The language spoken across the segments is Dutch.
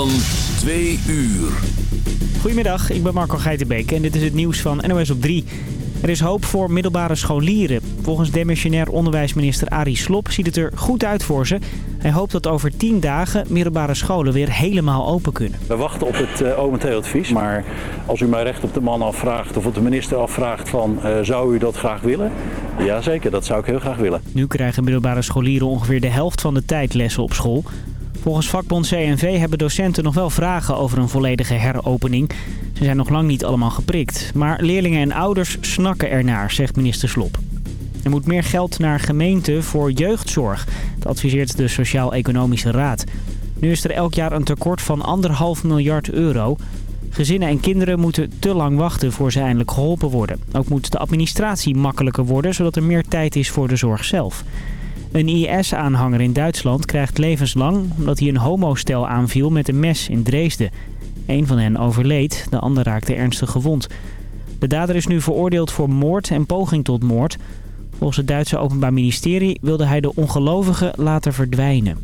Van 2 uur. Goedemiddag, ik ben Marco Geitenbeek en dit is het nieuws van NOS op 3. Er is hoop voor middelbare scholieren. Volgens demissionair onderwijsminister Arie Slob ziet het er goed uit voor ze. Hij hoopt dat over 10 dagen middelbare scholen weer helemaal open kunnen. We wachten op het uh, OMT-advies, maar als u mij recht op de man afvraagt of op de minister afvraagt van uh, zou u dat graag willen? Jazeker, dat zou ik heel graag willen. Nu krijgen middelbare scholieren ongeveer de helft van de tijd lessen op school. Volgens vakbond CNV hebben docenten nog wel vragen over een volledige heropening. Ze zijn nog lang niet allemaal geprikt. Maar leerlingen en ouders snakken ernaar, zegt minister Slop. Er moet meer geld naar gemeenten voor jeugdzorg. Dat adviseert de Sociaal-Economische Raad. Nu is er elk jaar een tekort van anderhalf miljard euro. Gezinnen en kinderen moeten te lang wachten voor ze eindelijk geholpen worden. Ook moet de administratie makkelijker worden, zodat er meer tijd is voor de zorg zelf. Een IS-aanhanger in Duitsland krijgt levenslang omdat hij een homostel aanviel met een mes in Dresden. Een van hen overleed, de ander raakte ernstig gewond. De dader is nu veroordeeld voor moord en poging tot moord. Volgens het Duitse Openbaar Ministerie wilde hij de ongelovigen laten verdwijnen.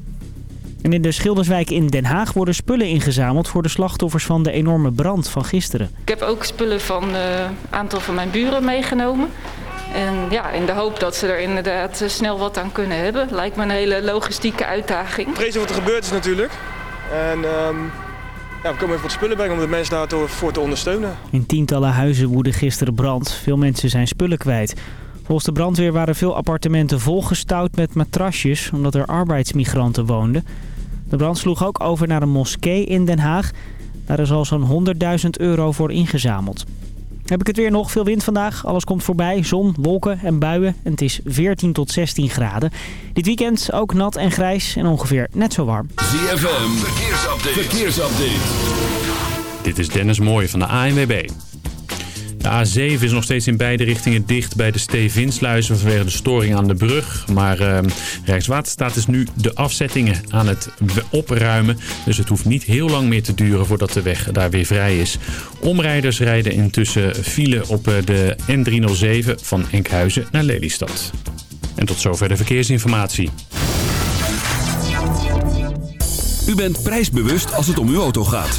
En in de Schilderswijk in Den Haag worden spullen ingezameld voor de slachtoffers van de enorme brand van gisteren. Ik heb ook spullen van een uh, aantal van mijn buren meegenomen. En ja, in de hoop dat ze er inderdaad snel wat aan kunnen hebben. Lijkt me een hele logistieke uitdaging. Vrezen wat er gebeurd is natuurlijk. En um, ja, we komen even wat spullen brengen om de mensen daarvoor te ondersteunen. In tientallen huizen woedde gisteren brand. Veel mensen zijn spullen kwijt. Volgens de brandweer waren veel appartementen volgestouwd met matrasjes... omdat er arbeidsmigranten woonden. De brand sloeg ook over naar een moskee in Den Haag. Daar is al zo'n 100.000 euro voor ingezameld. Heb ik het weer nog. Veel wind vandaag. Alles komt voorbij. Zon, wolken en buien. En het is 14 tot 16 graden. Dit weekend ook nat en grijs en ongeveer net zo warm. ZFM. Verkeersupdate. Verkeersupdate. Dit is Dennis Mooij van de ANWB. De A7 is nog steeds in beide richtingen dicht bij de Stevinsluizen vanwege de storing aan de brug. Maar uh, Rijkswaterstaat is nu de afzettingen aan het opruimen. Dus het hoeft niet heel lang meer te duren voordat de weg daar weer vrij is. Omrijders rijden intussen file op de N307 van Enkhuizen naar Lelystad. En tot zover de verkeersinformatie. U bent prijsbewust als het om uw auto gaat.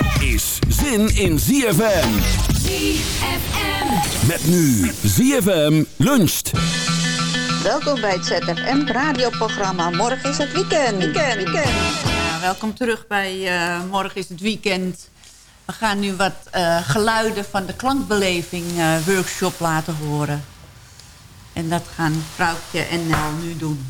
zin in ZFM. ZFM. Met nu ZFM luncht. Welkom bij het ZFM radioprogramma. Morgen is het weekend. Weekend, weekend. Ja, welkom terug bij uh, Morgen is het weekend. We gaan nu wat uh, geluiden van de klankbeleving uh, workshop laten horen. En dat gaan Vrouwtje en Nel nu doen.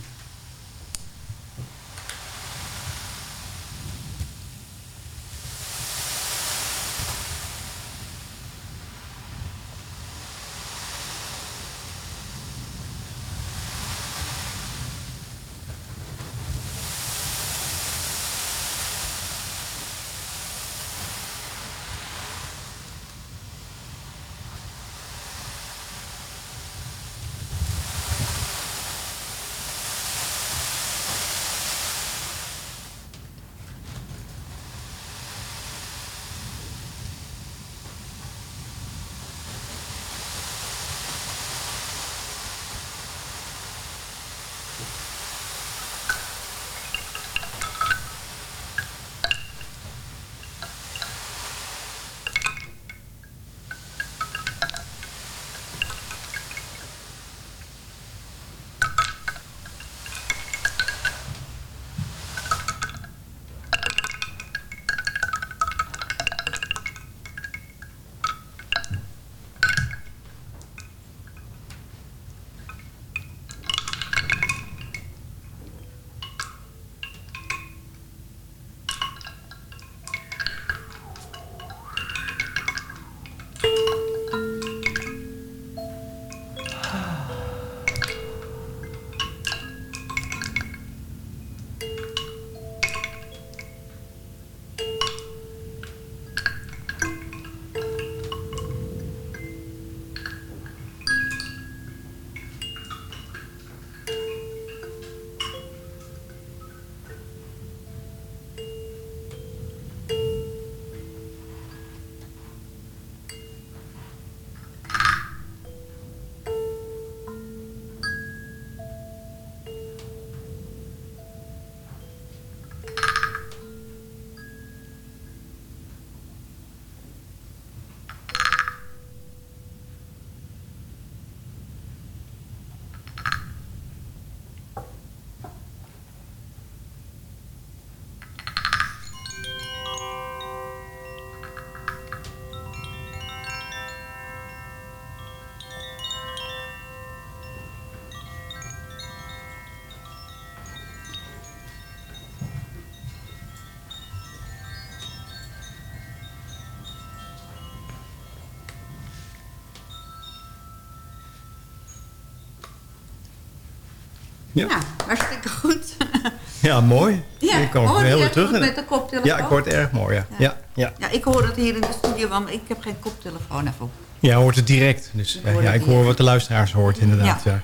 Ja. Nou, hartstikke goed. Ja, mooi. Ja, ik kom hoor heel weer het terug. goed met de koptelefoon? Ja, ik hoor het erg mooi. Ja. Ja. Ja. Ja, ik hoor het hier in de studio, want ik heb geen koptelefoon even op. Ja, hoort het direct. Dus Ik ja, hoor ja, het ik hoor wat de luisteraars hoort inderdaad. Ja.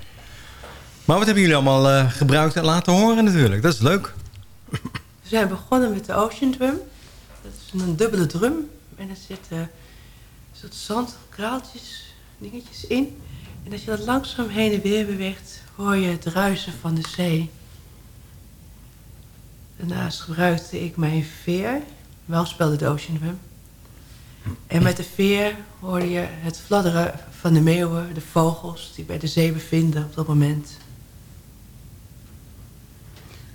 Maar wat hebben jullie allemaal eh, gebruikt en laten horen natuurlijk? Dat is leuk. We zijn begonnen met de Ocean Drum. Dat is een dubbele drum. En er zitten een soort zandkraaltjes, dingetjes in. En als je dat langzaam heen en weer beweegt, hoor je het ruisen van de zee. Daarnaast gebruikte ik mijn veer. Wel speelde de Ocean Drum. En met de veer hoorde je het fladderen van de meeuwen, de vogels die bij de zee bevinden op dat moment.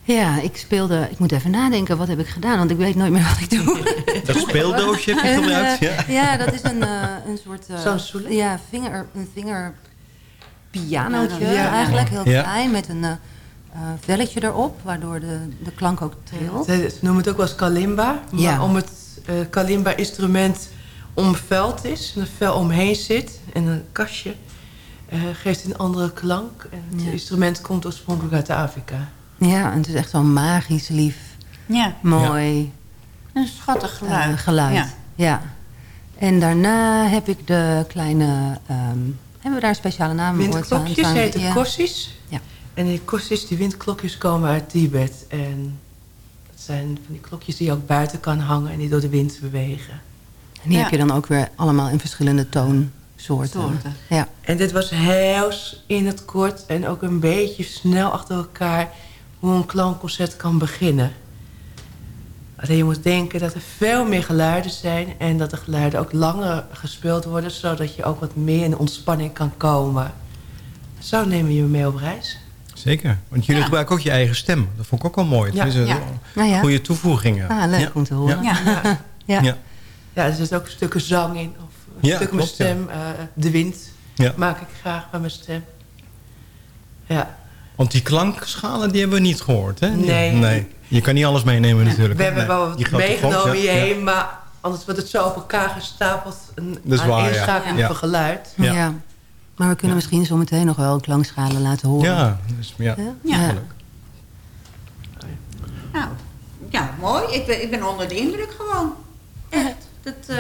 Ja, ik speelde... Ik moet even nadenken, wat heb ik gedaan? Want ik weet nooit meer wat ik doe. Dat speeldoosje heb je En, gebruikt? eh, Ja. ja, dat is een, eh, een soort... eh? Ja, vinger, een vinger pianootje Ja. eigenlijk. Heel Ja. klein, met een eh, eh, velletje erop. Waardoor de, de klank ook trilt. Ze noemen het ook wel eens kalimba. Maar Ja. om het eh, kalimba-instrument omveld is, en een vel omheen zit en een kastje, eh, geeft een andere klank. En het Ja. instrument komt oorspronkelijk uit Afrika. Ja, en het is echt zo magisch, lief, Ja, mooi een schattig geluid. geluid. Ja. Ja. En daarna heb ik de kleine... ehm, hebben we daar een speciale naam voor? Windklokjes Staan- heten ja. kossis. Ja. En die kossis, die windklokjes komen uit Tibet. En dat zijn van die klokjes die je ook buiten kan hangen en die door de wind bewegen. En die Ja. heb je dan ook weer allemaal in verschillende toonsoorten. Soorten. Ja. En dit was heel in het kort en ook een beetje snel achter elkaar hoe een klankconcert kan beginnen. Alleen je moet denken dat er veel meer geluiden zijn en dat de geluiden ook langer gespeeld worden, zodat je ook wat meer in ontspanning kan komen. Zo nemen je mee op reis. Zeker. Want jullie Ja. gebruiken ook je eigen stem. Dat vond ik ook wel mooi. Ja. Het is een Ja. Nou ja. goede toevoegingen. Ah, leuk Ja. om te horen. Ja. Ja. Ja. Ja. Ja, er zitten ook stukken zang in, of een Ja, stuk ja. stem. eh, de wind Ja. maak ik graag met mijn stem. Ja. Want die klankschalen die hebben we niet gehoord, hè? Nee. nee. Je kan niet alles meenemen natuurlijk. We hebben Nee. wel wat meegenomen hierheen, maar anders wordt het zo op elkaar gestapeld. Een Dat is waar, ja. van geluid. Ja. Ja. Maar we kunnen misschien zo meteen nog wel klankschalen laten horen. Ja, dus, ja. Ja. Ja. Nou, ja, mooi. Ik ben, ik ben onder de indruk gewoon. Echt. Dat, eh,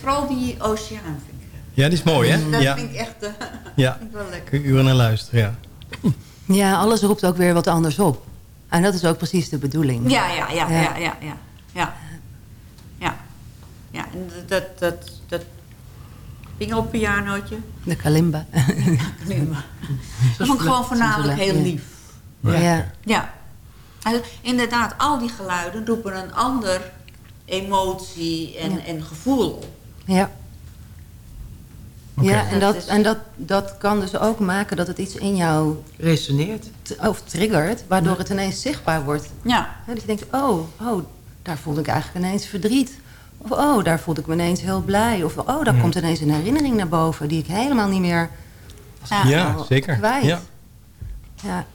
vooral die oceaan vind ik. Ja, die is mooi, hè? Dat Ja, vind ik echt eh, ja. vind ik wel lekker. Kun je uren naar luisteren, ja. Ja, alles roept ook weer wat anders op. En dat is ook precies de bedoeling. Ja, ja, ja, Ja. ja, ja, ja. Ja, ja. ja en dat, dat, dat pingelpianootje. De kalimba. Nee, maar. Dat vond ik gewoon voornamelijk heel lief. Ja. ja. Ja. En inderdaad, al die geluiden roepen een ander emotie en, Ja. en gevoel op. Ja, Oké. en, Dat dat, en dat, dat kan dus ook maken dat het iets in jou Resoneert. of triggert, waardoor het ineens zichtbaar wordt. Ja. Ja, dat je denkt, oh, oh, daar voelde ik eigenlijk ineens verdriet. Of oh, daar voelde ik me ineens heel blij. Of oh, daar komt ineens een herinnering naar boven die ik helemaal niet meer Ja. Ja, zeker. kwijt. Ja. Ja,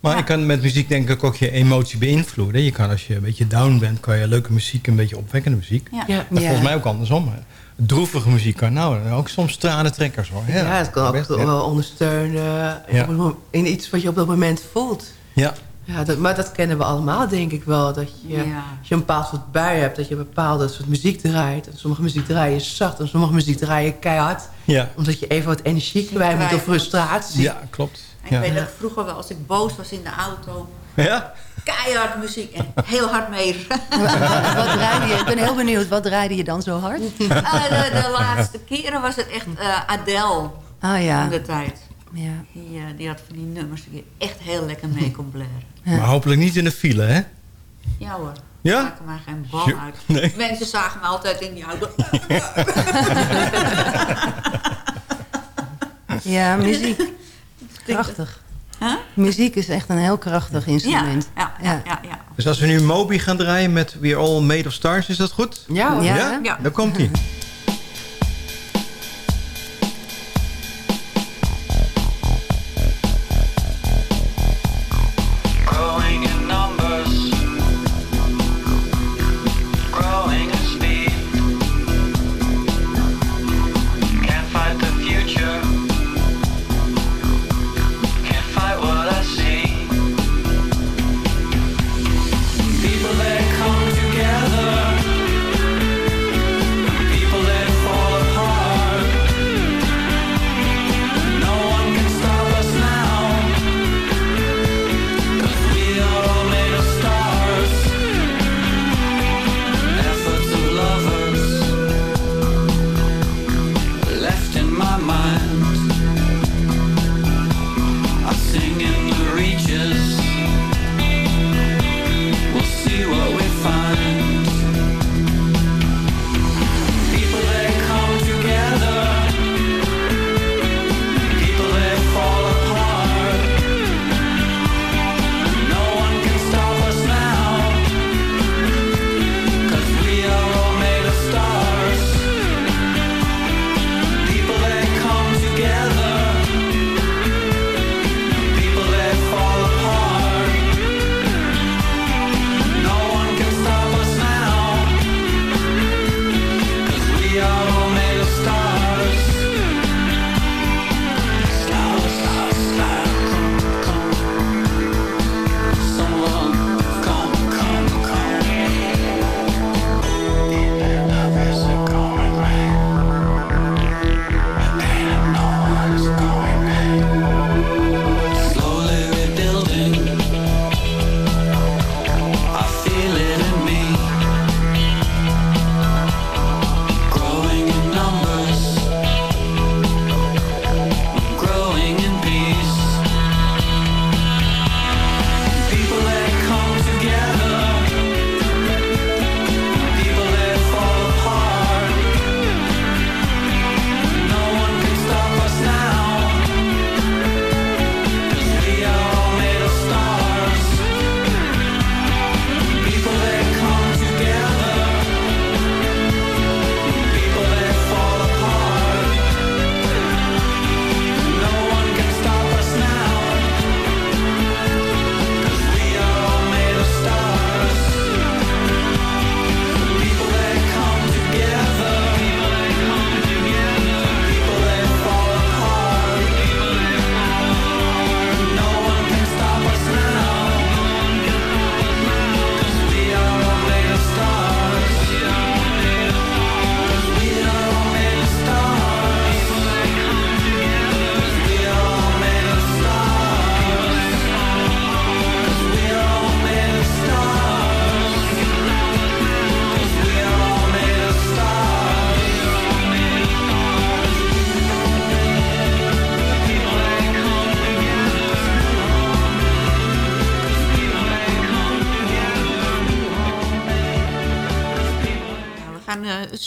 Maar Ja. je kan met muziek denk ik ook je emotie beïnvloeden. Je kan als je een beetje down bent, kan je leuke muziek, een beetje opwekkende muziek. Ja. Ja. Maar Ja. volgens mij ook andersom. Droevige muziek kan nou ook soms tranentrekkers hoor. Ja, het kan ook best, ja. wel ondersteunen Ja. in iets wat je op dat moment voelt. Ja, Ja, dat, maar dat kennen we allemaal, denk ik wel. Dat je, Ja. als je een bepaald soort bui hebt, dat je een bepaalde soort muziek draait. En sommige muziek draai je zacht en sommige muziek draai je keihard. ja. Omdat je even wat energie kwijt moet of frustratie. ja klopt. Ik Ja. weet dat vroeger wel, als ik boos was in de auto, Ja? Keihard muziek en heel hard mee. wat, wat draaide je? Ik ben heel benieuwd, wat draaide je dan zo hard? Ah, de, de laatste keren was het echt eh, Adele Oh ja, in de tijd. ja. Die, eh, die had van die nummers die je echt heel lekker mee kon blaren. Ja. Maar hopelijk niet in de file, hè? Ja hoor. Ja? Maak er maar geen bal Jo- uit. nee. Mensen zagen me altijd in die auto. ja, muziek. Krachtig. Huh? Muziek is echt een heel krachtig Ja, instrument. ja, ja, ja, ja. Dus als we nu Moby gaan draaien met We're All Made of Stars, is dat goed? Ja, hoor. Ja. Ja. Dan komt hij.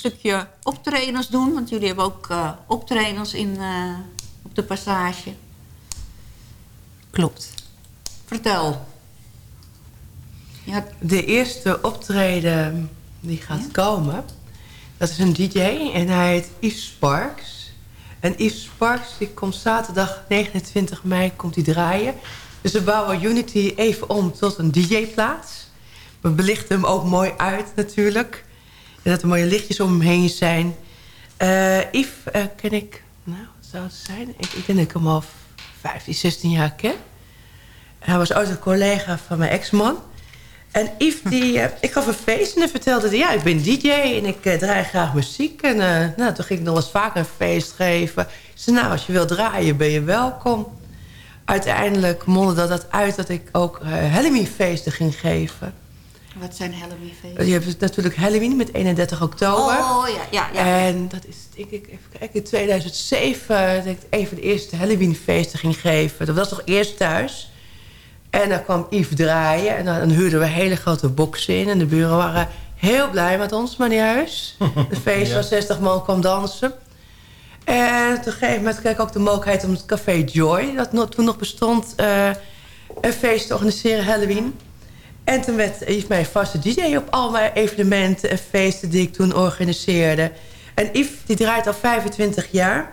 Stukje optredens doen. Want jullie hebben ook eh, optredens in, eh, op de passage. Klopt. Vertel. Ja, De eerste optreden die gaat komen, dat is een DJ en hij heet Yves Sparks. En Yves Sparks die komt zaterdag 29 mei komt hij draaien. Dus we bouwen Unity even om tot een DJ-plaats. We belichten hem ook mooi uit natuurlijk. En dat er mooie lichtjes om hem heen zijn. Eh Yves eh, ken ik, nou wat zou het zijn? Ik, ik denk dat ik hem al 15, 16 jaar ken. Hij was ooit een collega van mijn ex-man. En Yves, die, eh, ik gaf een feest en hij vertelde... hij, ja, ik ben DJ en ik draai graag muziek. En nou, toen ging ik nog eens vaker een feest geven. Ik zei, nou, als je wil draaien, ben je welkom. Uiteindelijk mondde dat, uit dat ik ook eh Halloween-feesten ging geven. Wat zijn Halloween-feesten? Je hebt natuurlijk Halloween met 31 oktober. Oh, ja, ja, ja. En dat is, denk ik, even kijken, in 2007... dat ik een van de eerste Halloween-feesten ging geven. Dat was toch eerst thuis... En dan kwam Yves draaien en dan huurden we hele grote boxen in. En de buren waren heel blij met ons, meneer Huis. De feest Ja. van 60 man kwam dansen. En op een gegeven moment kreeg ik ook de mogelijkheid om het Café Joy... dat nog- toen nog bestond, eh, een feest te organiseren, Halloween. En toen werd Yves mij vaste DJ op al mijn evenementen en feesten die ik toen organiseerde. En Yves die draait al 25 jaar.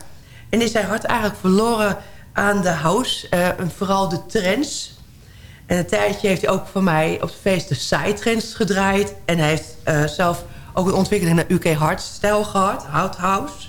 En is zijn hart eigenlijk verloren aan de house. eh, en vooral de trends. En een tijdje heeft hij ook voor mij op het feest de Psytrance gedraaid. En hij heeft eh, zelf ook een ontwikkeling naar UK Hardstyle gehad. Hout House.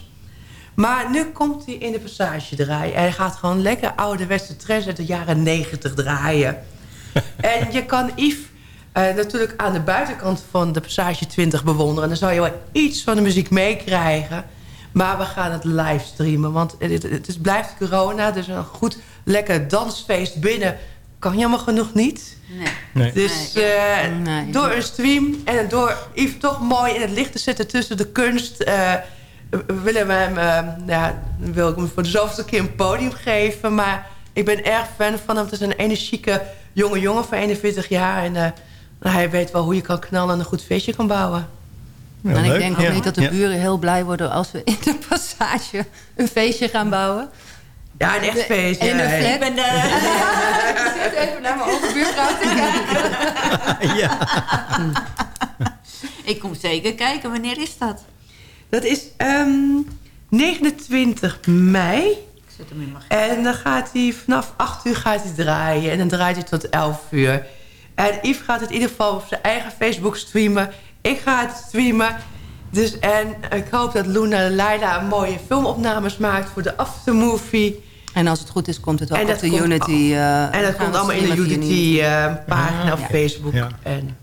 Maar nu komt hij in de passage draaien. En hij gaat gewoon lekker ouderwetse trends uit de jaren 90 draaien. en je kan Yves eh, natuurlijk aan de buitenkant van de passage 20 bewonderen. En dan zou je wel iets van de muziek meekrijgen. Maar we gaan het livestreamen. Want het, het is, blijft corona. Dus een goed lekker dansfeest binnen kan jammer genoeg niet. Nee. Nee. Dus Nee. eh, Nee. door een stream en door Yves toch mooi in het licht te zetten tussen de kunst... eh, willen we hem, ja, wil ik hem voor de zoveelste keer een podium geven. Maar ik ben erg fan van hem. Het is een energieke jonge jongen van 41 jaar. En eh, hij weet wel hoe je kan knallen en een goed feestje kan bouwen. Ja, en ik denk ook Ja. niet dat de buren heel blij worden als we in de passage een feestje gaan bouwen. Ja, een echt feestje. En een ja. flat. Ik ben eh, Ik zit even naar mijn overbuurvrouw te kijken. ja. ik kom zeker kijken. Wanneer is dat? Dat is ehm, 29 mei. Ik zet hem in mijn En dan gaat hij vanaf 8 uur gaat hij draaien. En dan draait hij tot 11 uur. En Yves gaat het in ieder geval op zijn eigen Facebook streamen. Ik ga het streamen. Dus, en ik hoop dat Luna Laila mooie filmopnames maakt voor de aftermovie. En als het goed is, komt het ook En op de Unity. eh, En dat komt allemaal in de Unity-pagina op Ja. Facebook. Ja. En,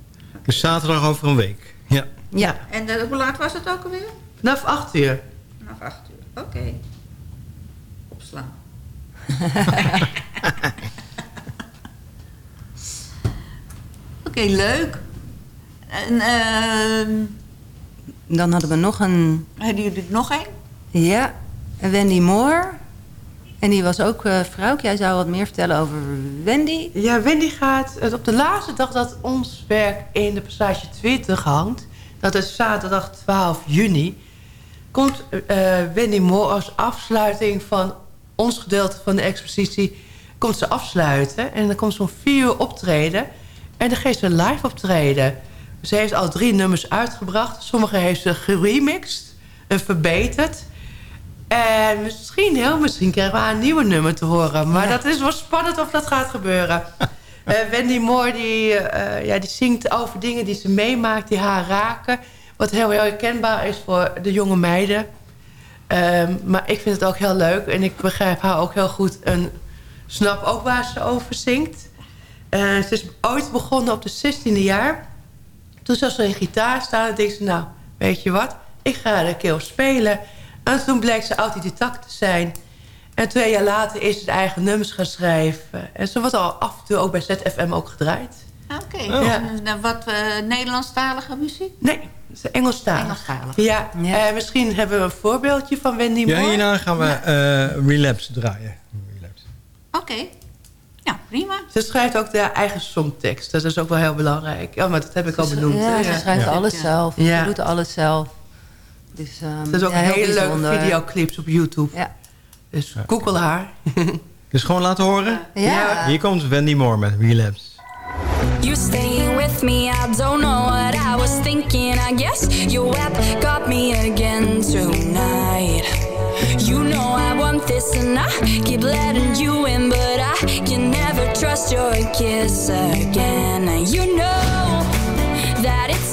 Dus zaterdag over een week. Ja. Ja, En eh, hoe laat was het ook alweer? vanaf 8 uur. Vanaf 8 uur. Oké. Opslaan. Oké, leuk. En ehm dan hadden we nog een... hebben jullie er nog één? Ja, Wendy Moore. En die was ook uh, vrouw. Jij zou wat meer vertellen over Wendy. Ja, Wendy gaat het op de laatste dag dat ons werk in de passage 20 hangt... dat is zaterdag 12 juni... komt eh, Wendy Moore als afsluiting van ons gedeelte van de expositie... komt ze afsluiten en dan komt ze om vier uur optreden... en dan geeft ze een live optreden. Ze heeft al drie nummers uitgebracht. Sommige heeft ze geremixed en verbeterd... En misschien, heel misschien krijgen we een nieuwe nummer te horen. Maar Ja. dat is wel spannend of dat gaat gebeuren. Eh, Wendy Moore die, eh, ja, die zingt over dingen die ze meemaakt, die haar raken. Wat heel, heel herkenbaar is voor de jonge meiden. Ehm, maar ik vind het ook heel leuk. En ik begrijp haar ook heel goed en snap ook waar ze over zingt. Eh, ze is ooit begonnen op de 16e jaar. Toen zag ze een gitaar staan en dacht ze... nou, weet je wat, ik ga er een keer op spelen... En toen bleek ze autodidact te zijn. En twee jaar later is ze eigen nummers gaan schrijven. En ze wordt al af en toe ook bij ZFM ook gedraaid. Ah, Oké. Oh. En, eh, wat eh, Nederlandstalige muziek? Nee, Engelstalig. Engelstalig. Ja, Ja. eh, misschien hebben we een voorbeeldje van Wendy Ja, Moore. hierna gaan we eh, Relapse draaien. Relapse. Oké. Ja, prima. Ze schrijft ook de eigen songtekst. Dat is ook wel heel belangrijk. Ja, maar dat heb ik al benoemd. Ja, hè? ze schrijft Ja. alles zelf. Ja. Ze doet alles zelf. Dus, ehm, Dat is ook ja, een heel hele leuke videoclips op YouTube. Ja. Dus google haar. Dus gewoon laten horen? Ja. Hier komt Wendy Moore met Relapse. You staying with me, I don't know what I was thinking. I guess your web got me again tonight. You know I want this and I keep letting you in, but trust your kiss again. You know that it's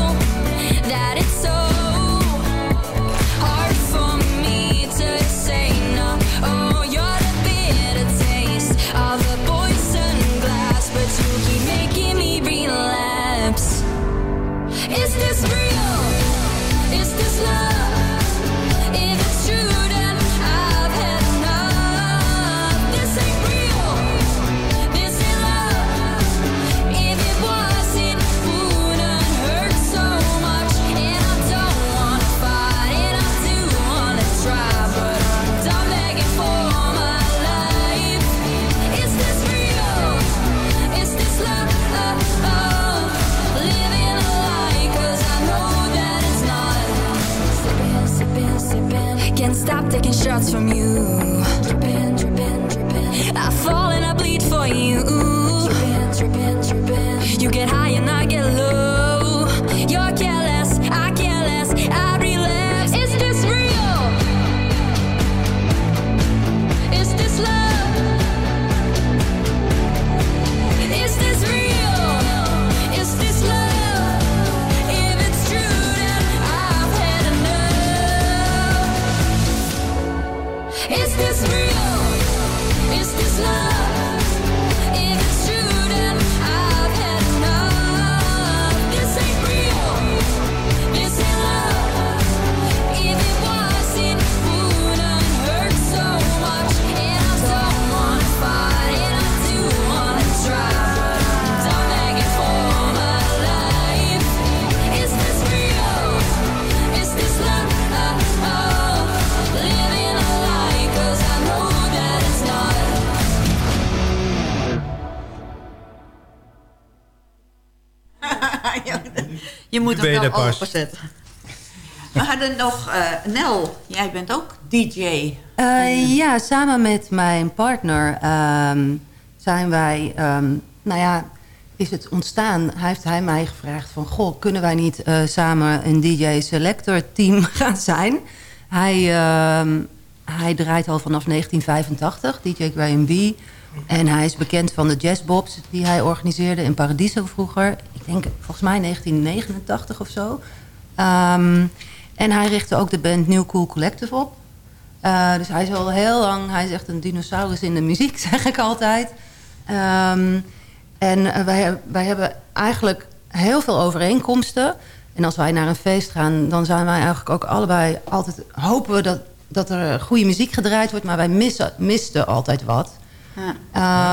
shots from you. Dripping, dripping, dripping. I fall and I bleed for you. You get high and I get low. Je moet hem er wel pas. openzetten. We hadden nog eh, Nel. Jij bent ook DJ. Eh, ja, samen met mijn partner ehm, zijn wij... ehm, nou ja, is het ontstaan. Hij heeft hij mij gevraagd van... Goh, kunnen wij niet eh, samen een DJ-selector team gaan zijn? Hij, ehm, hij draait al vanaf 1985, DJ Graham B. En hij is bekend van de jazzbobs die hij organiseerde in Paradiso vroeger. Ik denk volgens mij 1989 of zo. Ehm, en hij richtte ook de band New Cool Collective op. Eh, dus hij is al heel lang, hij is echt een dinosaurus in de muziek, zeg ik altijd. Ehm, en eh, wij, wij hebben eigenlijk heel veel overeenkomsten. En als wij naar een feest gaan, dan zijn wij eigenlijk ook allebei altijd... hopen we dat, dat er goede muziek gedraaid wordt, maar wij missen, misten altijd wat. Ja.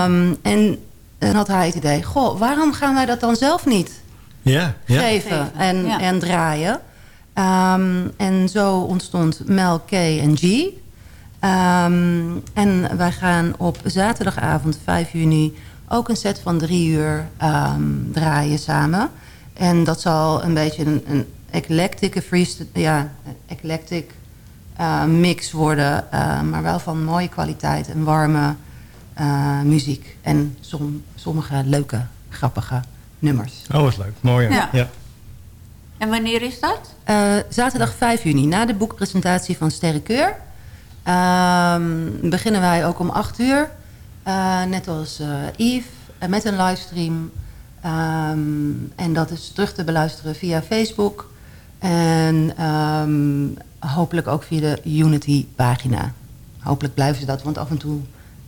Ehm, en dan had hij het idee, goh, waarom gaan wij dat dan zelf niet Ja, ja. geven en, ja. en draaien. Ehm, en zo ontstond Mel, K en G. Ehm, en wij gaan op zaterdagavond 5 juni ook een set van drie uur ehm, draaien samen. En dat zal een beetje een, een eclectic, freest- ja, eclectic eh, mix worden. eh, maar wel van mooie kwaliteit en warme eh, muziek. En som, sommige leuke, grappige nummers. Oh, wat leuk. Mooi. Ja. En wanneer is dat? Eh, zaterdag 5 juni, na de boekpresentatie van Sterrekeur. Ehm, beginnen wij ook om 8 uur. Eh, net als eh Yves, met een livestream. Ehm, en dat is terug te beluisteren via Facebook. En ehm, hopelijk ook via de Unity-pagina. Hopelijk blijven ze dat, want af en toe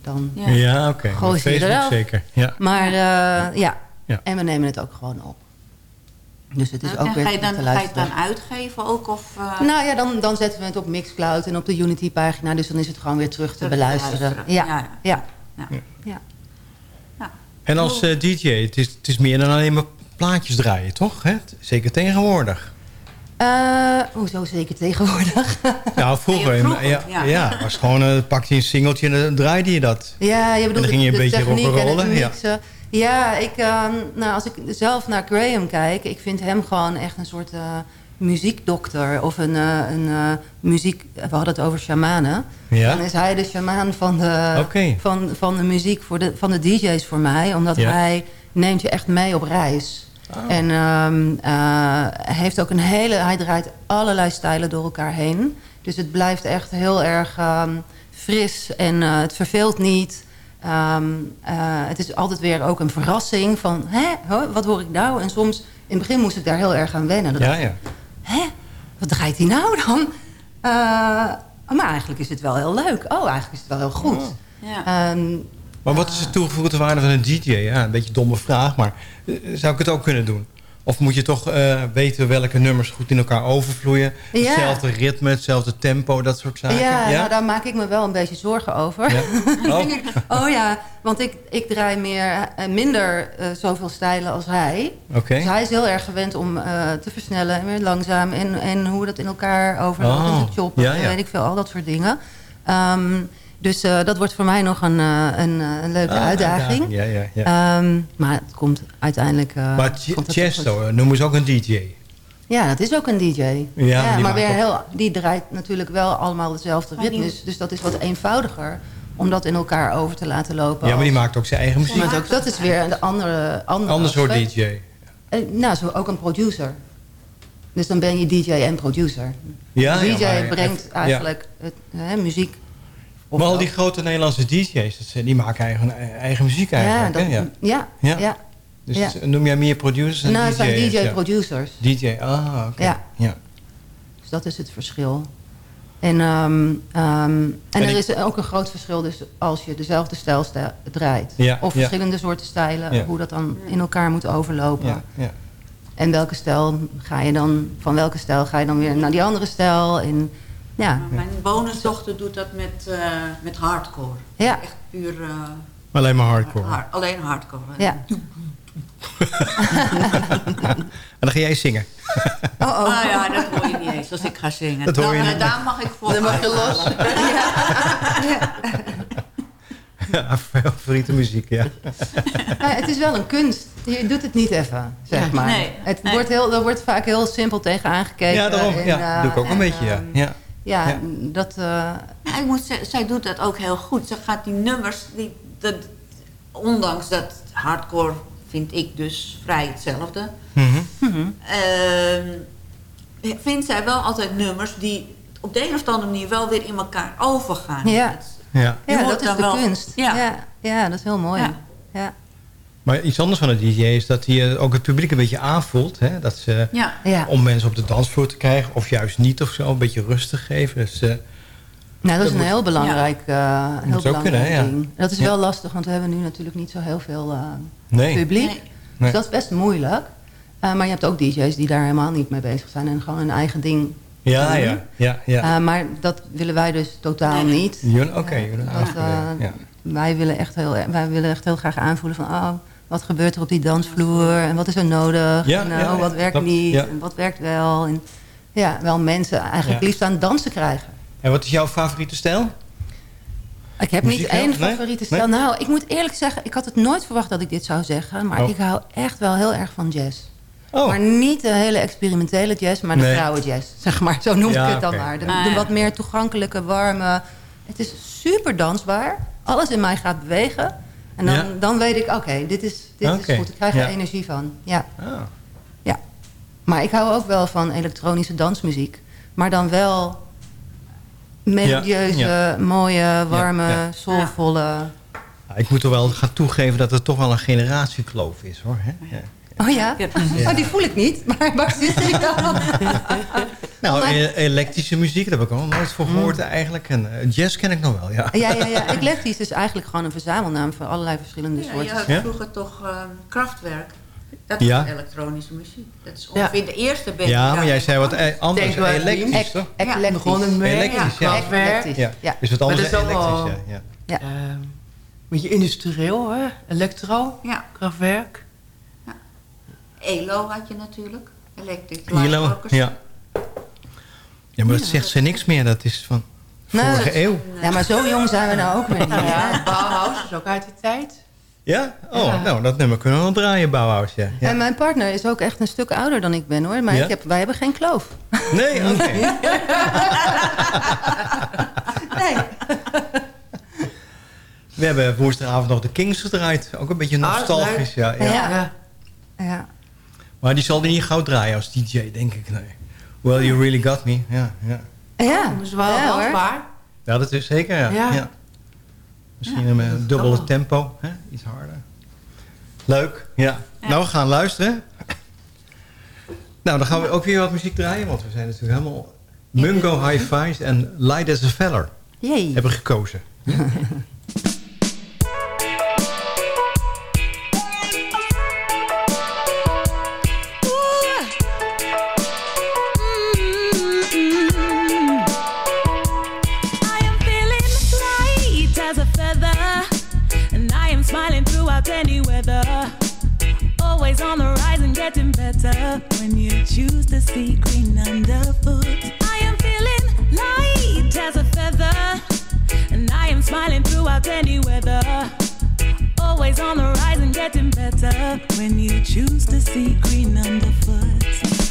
dan Ja, Ja, Facebook eraf. zeker, ja. Maar eh, ja. Ja. en we nemen het ook gewoon op. Dus het is ook en weer ga je, dan, te ga je het luisteren. dan uitgeven ook? Of, eh, Nou ja, dan, dan zetten we het op Mixcloud en op de Unity-pagina. Dus dan is het gewoon weer terug te Terug beluisteren. beluisteren. Ja, Ja, ja. ja. ja. En als eh, DJ, het is, het is meer dan alleen maar plaatjes draaien, toch? Hè? Zeker tegenwoordig. Eh, hoezo zeker tegenwoordig? Nou, vroeger, vroeger, ja, ja. ja. was gewoon, eh, pakte je een singeltje en dan draaide je dat. Ja, je En bedoelt dan ging je een de, beetje en rock'n'rollen, ja. mixen. Ja, ik, ehm, nou, als ik zelf naar Graham kijk... ik vind hem gewoon echt een soort eh, muziekdokter. Of een, eh, een eh, muziek... We hadden het over shamanen. Ja. Dan is hij de shamaan van de, van, van de muziek, voor de, van de DJ's voor mij. Omdat Ja. hij neemt je echt mee op reis. Oh. En ehm, eh, hij heeft ook een hele... Hij draait allerlei stijlen door elkaar heen. Dus het blijft echt heel erg ehm, fris en eh, het verveelt niet. Ehm, eh, het is altijd weer ook een verrassing van... Hè, wat hoor ik nou? En soms, in het begin moest ik daar heel erg aan wennen. Ja, ja. Hè? Wat draait hij nou dan? Eh, maar eigenlijk is het wel heel leuk. Oh, eigenlijk is het wel heel goed. Ja. Ehm, Maar wat is de toegevoegde waarde van een DJ? Ja, een beetje een domme vraag, maar eh, zou ik het ook kunnen doen? Of moet je toch eh, weten welke nummers goed in elkaar overvloeien? Ja. Hetzelfde ritme, hetzelfde tempo, dat soort zaken? ja, Nou, daar maak ik me wel een beetje zorgen over. Ja? Oh. oh ja, want ik, ik draai meer, eh, minder zoveel stijlen als hij. Oké. Dus hij is heel erg gewend om te versnellen en weer langzaam. En, en hoe dat in elkaar overloopt Oh, en choppen. ja, ja. weet ik veel, al dat soort dingen. Ehm, dus eh, dat wordt voor mij nog een, eh, een, eh, een leuke Ah, uitdaging. Ja, ja, ja. Ehm, maar het komt uiteindelijk... eh, maar. Chesto, noemen ze ook een DJ. Ja, dat is ook een DJ. Ja, maar weer heel, die draait natuurlijk wel allemaal die- ritmes. Dus dat is wat eenvoudiger om dat in elkaar over te laten lopen. Ja, maar die maakt ook zijn eigen muziek. Maar ook, dat is weer een andere, andere Ander soort. DJ. Eh, nou, zo ook een producer. Dus dan ben je DJ en producer. Ja, DJ ja, maar- brengt ja. eigenlijk het, hè, muziek. Maar al die grote Nederlandse DJ's, dat die maken eigen, eigen muziek Ja, eigenlijk. dat, ja. ja, ja. Ja. Dus Ja. noem jij meer producers en Nou, het zijn DJ's? DJ-producers. DJ, ah, oké. Ja. ja. Dus dat is het verschil. En, ehm, ehm, en En er ik- is ook een groot verschil dus als je dezelfde stijl draait. Ja, of verschillende soorten stijlen, hoe dat dan in elkaar moet overlopen. Ja, ja. En welke stijl ga je dan, van welke stijl ga je dan weer naar die andere stijl? En, ja. Mijn bonusdochter doet dat met, eh, met hardcore. Ja. Echt puur... eh, Alleen maar hardcore. hard- alleen hardcore. Ja. En dan ga jij zingen. Oh, oh. Ah ja, dat hoor je niet eens als ik ga zingen. Dat hoor je Dan, niet. Daar mag ik voor. Dan mag je los. Ja, favoriete muziek, ja. Maar het is wel een kunst. Je doet het niet even, zeg maar. nee, het nee. wordt heel, er wordt vaak heel simpel tegen aangekeken. Ja, daarom. En, Ja, eh, doe ik ook een en, beetje, ja. ehm, ja. Ja, Ja. dat... eh, Ja, ik moet zeggen, zij doet dat ook heel goed. Ze gaat die nummers, die, dat, ondanks dat hardcore vind ik dus vrij hetzelfde. Mhm. ehm, vindt zij wel altijd nummers die op de een of andere manier wel weer in elkaar overgaan. Ja. Ja. Dat is de wel- kunst. Ja. Ja. Ja, dat is heel mooi. Ja. Maar iets anders van een DJ is dat hij eh, ook het publiek een beetje aanvoelt. Hè? Dat ze, Ja. Ja. Om mensen op de dansvloer te krijgen. Of juist niet of zo. Een beetje rustig geven. Dus, eh, Nou, dat is Dat een moet- heel belangrijk, eh, heel ook belangrijk kunnen, hè, ja. ding. Dat is Ja. wel lastig, want we hebben nu natuurlijk niet zo heel veel eh, nee. publiek. Nee. Dus dat is best moeilijk. Eh, maar je hebt ook DJ's die daar helemaal niet mee bezig zijn en gewoon hun eigen ding Ja, doen. ja, ja. ja. Eh, maar dat willen wij dus totaal Nee. niet. Oké, Eh, jullie wij, willen echt heel, wij willen echt heel graag aanvoelen van... Oh, wat gebeurt er op die dansvloer en wat is er nodig? Ja, en, eh, ja, oh, wat werkt niet ja. en wat werkt wel. En, ja, wel mensen eigenlijk Ja. liefst aan het dansen krijgen. En wat is jouw favoriete stijl? Ik heb Muziek niet één Nee? favoriete stijl. Nee? Nou, ik moet eerlijk zeggen, ik had het nooit verwacht dat ik dit zou zeggen. Maar Oh. ik hou echt wel heel erg van jazz. Oh, Maar niet de hele experimentele jazz, maar de Nee. vrouwenjazz. Zeg maar, zo noem Ja, ik het dan maar. De, wat meer toegankelijke, warme. Het is super dansbaar. Alles in mij gaat bewegen. En dan, Ja. dan weet ik, oké, dit, is, dit is goed. Ik krijg ja. er energie van. Ja. Ah. Ja. Maar ik hou ook wel van elektronische dansmuziek. Maar dan wel melodieuze, Ja, ja. mooie, warme, Ja, ja. soulvolle... Ja, ik moet er wel gaan toegeven dat het toch wel een generatiekloof is, hoor. Hè? Ja. Oh ja? Ja. Oh, die voel ik niet. Maar waar zit die dan? Nou, e- elektrische muziek, daar heb ik ook nog nooit voor gehoord eigenlijk. En eh, jazz ken ik nog wel, ja. Ja, ja, ja. Eclectisch is eigenlijk gewoon een verzamelnaam... voor allerlei verschillende Ja, je soorten. had Ja? vroeger toch ehm, Kraftwerk. Dat Ja. is elektronische muziek. Dat is ongeveer de eerste band. Ja, maar jij zei wat eh, anders, wel elektrisch, toch? begonnen met Elektrisch, ja. krachtwerk. Ja, Ja. is wat anders dat is dan elektrisch, wel- ja. ja. Ja. Beetje industrieel, hè? Elektro, Ja. krachtwerk. ELO had je natuurlijk. Electric Light Hilo, Orchestra. ja. Ja, maar dat zegt ze niks meer. Dat is van vorige eeuw. Ja, maar zo jong zijn we nou ook weer niet. Ja, Bauhaus is ook uit die tijd. Ja? Oh, Ja. nou, dat nummer kunnen we wel draaien, Bauhaus, ja. ja. En mijn partner is ook echt een stuk ouder dan ik ben, hoor. Maar Ja? ik heb, wij hebben geen kloof. Nee, oké. Nee. We hebben woensdagavond nog de Kings gedraaid. Ook een beetje Ah, nostalgisch, ja, ja. Ja. Maar die zal die niet gauw draaien als DJ, denk ik. Nee. Well, you really got me. Ja, ja. Ja, Dat is wel ja, dansbaar. ja dat is zeker, ja. Ja. ja. Misschien een eh, dubbele tempo, hè? iets harder. Leuk, ja. Nou, we gaan luisteren. Nou, dan gaan we ook weer wat muziek draaien, want we zijn natuurlijk helemaal... Mungo Hi-Fi's en Light as a Feather Jee. hebben gekozen. getting better when you choose to see green underfoot. I am feeling light as a feather, and I am smiling throughout any weather. Always on the rise and getting better when you choose to see green underfoot.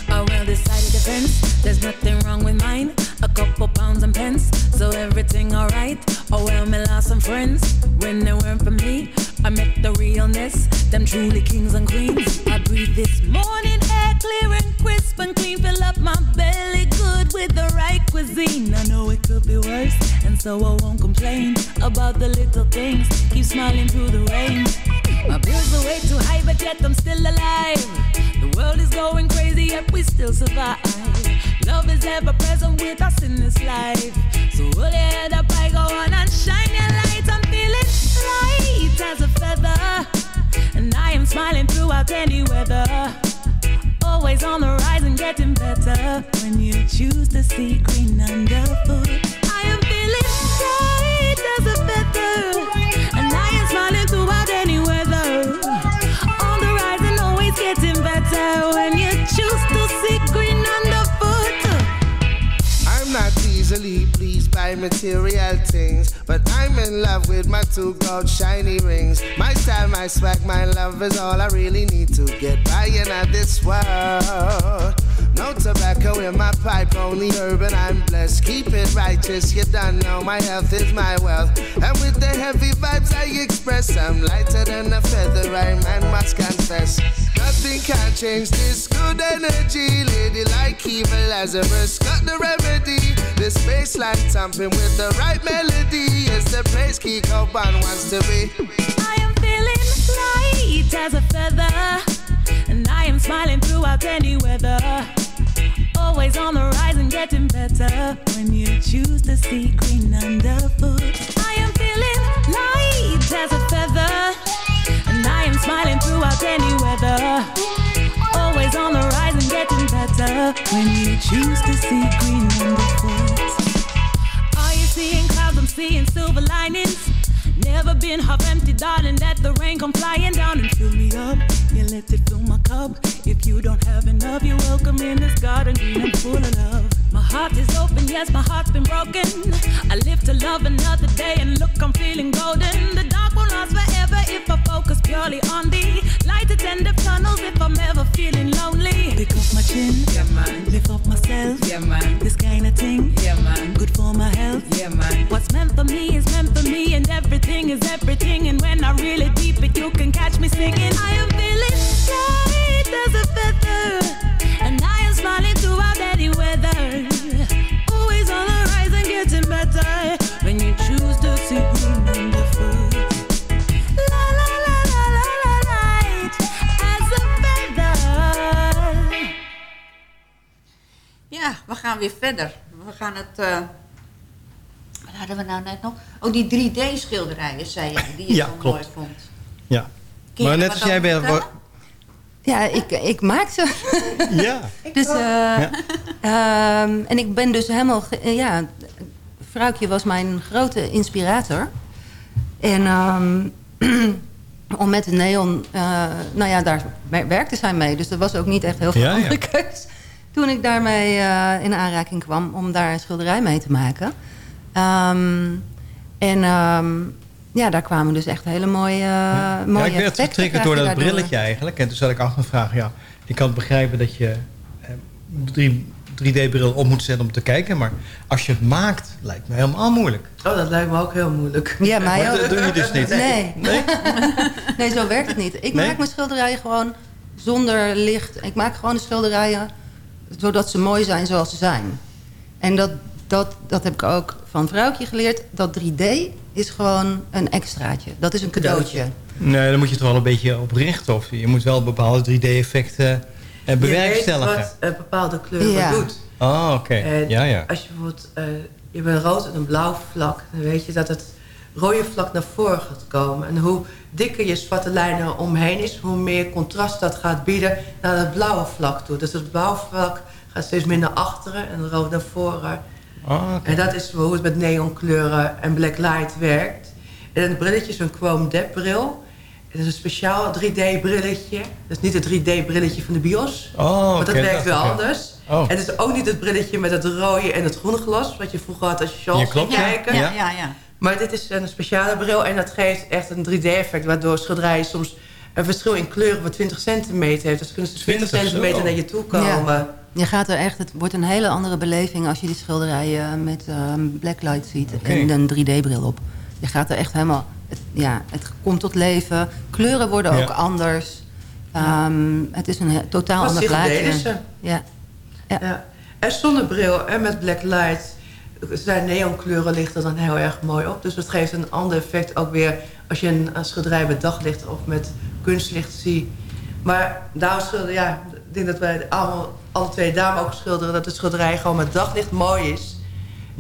A well decided defense, there's nothing wrong with mine. A couple pounds and pence, so everything alright. Oh well, me lost some friends when they weren't for me. I met the realness, them truly kings and queens. I breathe this morning air clear and crisp and clean. Fill up my belly good with the right cuisine. I know it could be worse, and so I won't complain about the little things. Keep smiling through the rain. My bills are way too high, but yet I'm still alive. The world is going crazy, yet we still survive. Love is ever present with us in this life. So hold your head up, I go on and shine your light. I'm feeling light as a feather, and I am smiling throughout any weather. Always on the rise and getting better when you choose to see green underfoot. I am feeling light material things, but I'm in love with my two gold shiny rings. My style, my swag, my love is all I really need to get by in this world. No tobacco in my pipe, only urban, I'm blessed. Keep it righteous, you don't know my health is my wealth. And with the heavy vibes I express, I'm lighter than a feather, I man must confess. Nothing can change this good energy. Lady like evil Lazarus got the remedy. This baseline thumping with the right melody is the place Kiko Ban wants to be. I am feeling light as a feather, and I am smiling throughout any weather. Always on the rise and getting better when you choose to see green underfoot. I am feeling light as a feather, and I am smiling throughout any weather. Always on the rise and getting better when you choose to see green underfoot. Are you seeing clouds? I'm seeing silver linings. Never been half empty, darling. Let the rain come flying down and fill me up. You let it fill my cup. If you don't have enough, you're welcome in this garden green and full of love. My heart is open, yes, my heart's been broken. I live to love another day, and look, I'm feeling golden. The dark won't last forever if I focus purely on the light at end of tunnels if I'm ever feeling lonely. Pick up my chin, yeah man. Lift up myself, yeah man. This kind of thing, yeah man. Good for my health, yeah man. What's meant for me is meant for me, and everything is everything. And when I really deep it, you can catch me singing. I am feeling light as a feather, and I am smiling throughout any weather. Always on the rise and getting better. Ja, we gaan weer verder. We gaan het... eh, wat hadden we nou net nog? Oh, die 3D-schilderijen, zei jij, die je Ja, zo klopt. mooi vond. Ja. Kun je Maar net als jij bent... Ja, ik, ik maak ze. Ja. Dus, eh, Ja. ehm, en ik ben dus helemaal... ja, Vrouwtje was mijn grote inspirator. En ehm, om met de neon... eh, nou ja, daar wer- werkte zij mee. Dus er was ook niet echt heel veel Ja, ja. andere keus. Toen ik daarmee eh, in aanraking kwam om daar een schilderij mee te maken. Ehm, en ehm, ja, daar kwamen dus echt hele mooie, Ja, mooie ik werd getriggerd door dat daardoor. brilletje eigenlijk. En toen zat ik achter me vragen, ja, ik kan begrijpen dat je eh, drie- 3D-bril op moet zetten om te kijken. Maar als je het maakt, lijkt me helemaal moeilijk. Oh, dat lijkt me ook heel moeilijk. Ja, mij Maar ook. dat doe je dus niet. Nee. Nee? nee, zo werkt het niet. Ik Nee? maak mijn schilderijen gewoon zonder licht. Ik maak gewoon de schilderijen zodat ze mooi zijn zoals ze zijn. En dat, dat, dat heb ik ook van vrouwtje geleerd. Dat 3D is gewoon een extraatje. Dat is een cadeautje. Nee, dan moet je het wel een beetje op richten. Of je moet wel bepaalde 3D-effecten eh, bewerkstelligen. Je weet wat eh, bepaalde kleuren Ja. doet. Oh, oké. En Ja, ja. als je bijvoorbeeld... eh, je hebt een rood en een blauw vlak. Dan weet je dat het rode vlak naar voren gaat komen. En hoe dikker je zwarte lijn er omheen is... hoe meer contrast dat gaat bieden naar het blauwe vlak toe. Dus het blauwe vlak gaat steeds meer naar achteren en het rood naar voren. Oh, oké. En dat is hoe het met neonkleuren en black light werkt. En het brilletje is een Chrome Depth bril. Het is een speciaal 3D-brilletje. Dat is niet het 3D-brilletje van de bios. Oh, maar dat werkt wel anders. Oh. En het is ook niet het brilletje met het rode en het groene glas... wat je vroeger had als je klopt, ging kijken. Ja, ja, ja. Maar dit is een speciale bril en dat geeft echt een 3D-effect... waardoor schilderijen soms een verschil in kleuren van 20 centimeter heeft. Dus kunnen ze 20, 20 zo. centimeter naar je toe komen. Ja. Je gaat er echt, het wordt een hele andere beleving als je die schilderijen met ehm, blacklight ziet en een 3D-bril op. Je gaat er echt helemaal, het, ja, het komt tot leven. Kleuren worden ook Ja. anders. Ehm, het is een totaal ander plaatje. psychedelische. Ja. Ja. En zonder bril en met black light zijn neonkleuren licht er dan heel erg mooi op. Dus het geeft een ander effect ook weer als je een, schilderij met daglicht of met kunstlicht ziet. Maar daarom schilderen, ja, ik denk dat wij allemaal, alle twee daarom ook schilderen dat het schilderij gewoon met daglicht mooi is.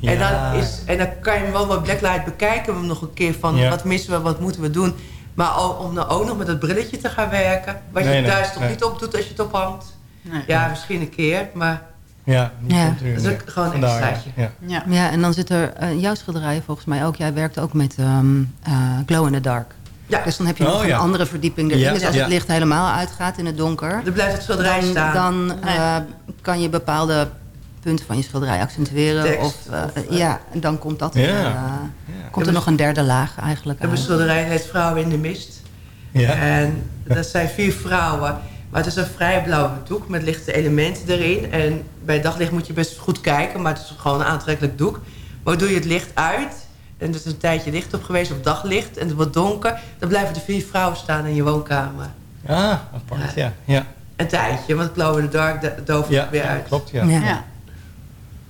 En, Ja. dan is, en dan kan je hem wel met blacklight bekijken we hem nog een keer van Ja. wat missen we, wat moeten we doen. Maar ook, om dan ook nog met het brilletje te gaan werken, wat Nee, je nee, thuis toch nee. niet op doet als je het ophangt. Nee. Ja, misschien een keer, maar Ja, niet Ja. natuurlijk. Dat is ook gewoon een Vandaar, extraatje. Ja. Ja. Ja, en dan zit er eh, jouw schilderijen volgens mij ook. Jij werkt ook met ehm, eh, glow in the dark. Ja. Dus dan heb je Oh, nog ja. een andere verdieping erin. Ja, Dus als ja. het licht helemaal uitgaat in het donker... dan blijft het schilderij dan, staan. dan eh, kan je bepaalde punten van je schilderij accentueren. Of, eh, of, ja, en dan komt dat Ja. er, eh, Ja. komt er nog een derde laag eigenlijk We hebben aan. een schilderij heet Vrouwen in de Mist. Ja. En dat zijn vier vrouwen. Maar het is een vrij blauw doek met lichte elementen erin. En bij daglicht moet je best goed kijken, maar het is gewoon een aantrekkelijk doek. Maar doe je het licht uit, en er is een tijdje licht op geweest, of daglicht, en het wordt donker... dan blijven er vier vrouwen staan in je woonkamer. Ah, apart, ja. Ja, Een tijdje, want Glow in the Dark do- dooft ja. het weer uit. klopt, ja. Ja. ja. Ja.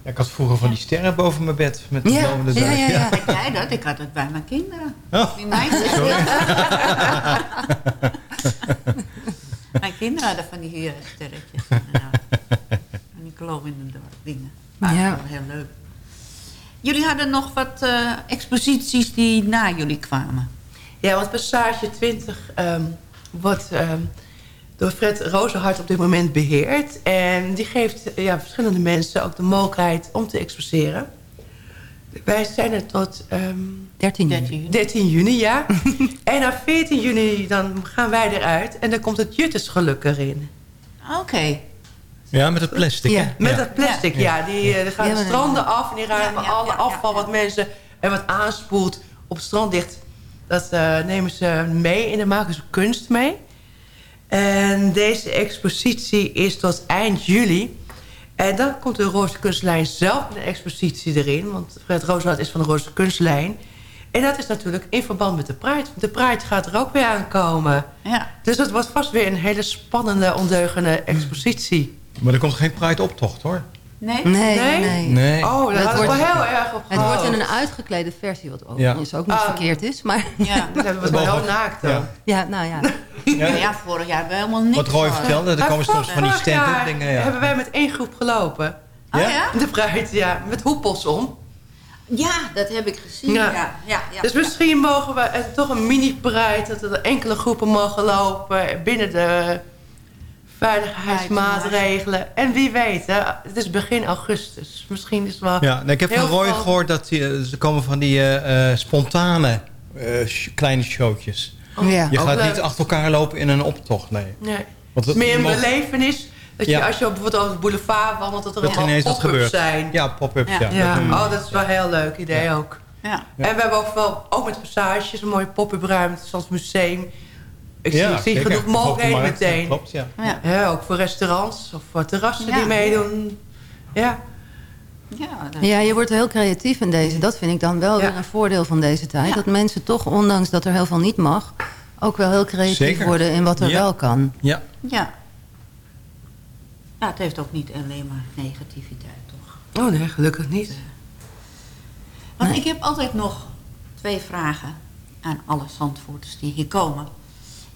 Ik had vroeger van die sterren boven mijn bed. Met de Ja, blauwe ja, ja, ja. Had jij dat? Ik had het bij mijn kinderen. Oh, Die meisjes. mijn kinderen hadden van die eh, sterretjes. inderdaad. En die glow in dark dingen. Maar Ja. wel heel leuk. Jullie hadden nog wat eh, exposities die na jullie kwamen. Ja, want Passage 20 ehm, wordt ehm, door Fred Rozenhart op dit moment beheerd. En die geeft ja, verschillende mensen ook de mogelijkheid om te exposeren. Wij zijn er tot ehm, 13 juni. 13 juni. 13 juni, ja. en na 14 juni dan gaan wij eruit. En dan komt het Juttersgeluk erin. Oké. Ja, met het plastic. Ja. Met Ja. dat plastic, ja. Die, eh, die gaan Ja, de stranden af en die ruimen Ja, ja, alle ja, ja, afval wat mensen en wat aanspoelt op het strand ligt. Dat eh, nemen ze mee en dan maken ze kunst mee. En deze expositie is tot eind juli. En dan komt de Roze Kunstlijn zelf met een expositie erin. Want Fred Rooselaar is van de Roze Kunstlijn. En dat is natuurlijk in verband met de Pride. Want de Pride gaat er ook weer aankomen. Ja. Dus dat wordt vast weer een hele spannende, ondeugende expositie. Maar er komt geen Pride-optocht, hoor. Nee? Nee, Nee? nee. Nee. Oh, daar had ik wel wordt- heel erg op Het wordt in een uitgeklede versie, wat ook, Ja. is ook niet Ah. verkeerd is. Maar Ja. Dat hebben we wel naakt dan. Ja. ja, nou ja. Ja. ja, vorig jaar hebben we helemaal niks Wat Roy vertelde, er komen soms van die stand-up dingen. Ja. hebben wij met één groep gelopen. Oh ja? De bruid, ja. Met hoepels om. Ja, dat heb ik gezien. Ja. Ja, ja, dus misschien mogen we eh, toch een mini-bruid... dat er enkele groepen mogen lopen binnen de veiligheidsmaatregelen. En wie weet, hè, het is begin augustus. Misschien is het wel... Ja, nou, ik heb van Roy gehoord dat die, eh, ze komen van die eh, eh, spontane eh, kleine showtjes. Oh, ja. Je Ook gaat leuk. niet achter elkaar lopen in een optocht, nee. Nee. Want Het meer een mogen- belevenis. Dat je, Ja. als je bijvoorbeeld over de boulevard wandelt... dat er Dat allemaal pop-ups gebeurt. zijn. Ja, pop-ups, ja. Ja. Dat- Oh, dat is wel een heel leuk idee ook. Ja. En we hebben ook wel, ook met passages, een mooie pop-up ruimte, zoals het museum. Ik Ja, zie, ik zie zeker. genoeg mogelijkheden meteen. ja, klopt, ja. Ja. ook voor restaurants of voor terrassen Ja. die meedoen. Ja. Ja, dat- Ja, je wordt heel creatief in deze. Dat vind ik dan wel Ja. weer een voordeel van deze tijd. Dat mensen toch, ondanks dat er heel veel niet mag... ook wel heel creatief Zeker. worden in wat er Ja. wel kan. Ja. ja. Ja, het heeft ook niet alleen maar negativiteit, toch? Oh nee, gelukkig niet. Want ik heb altijd nog twee vragen aan alle Zandvoorters die hier komen.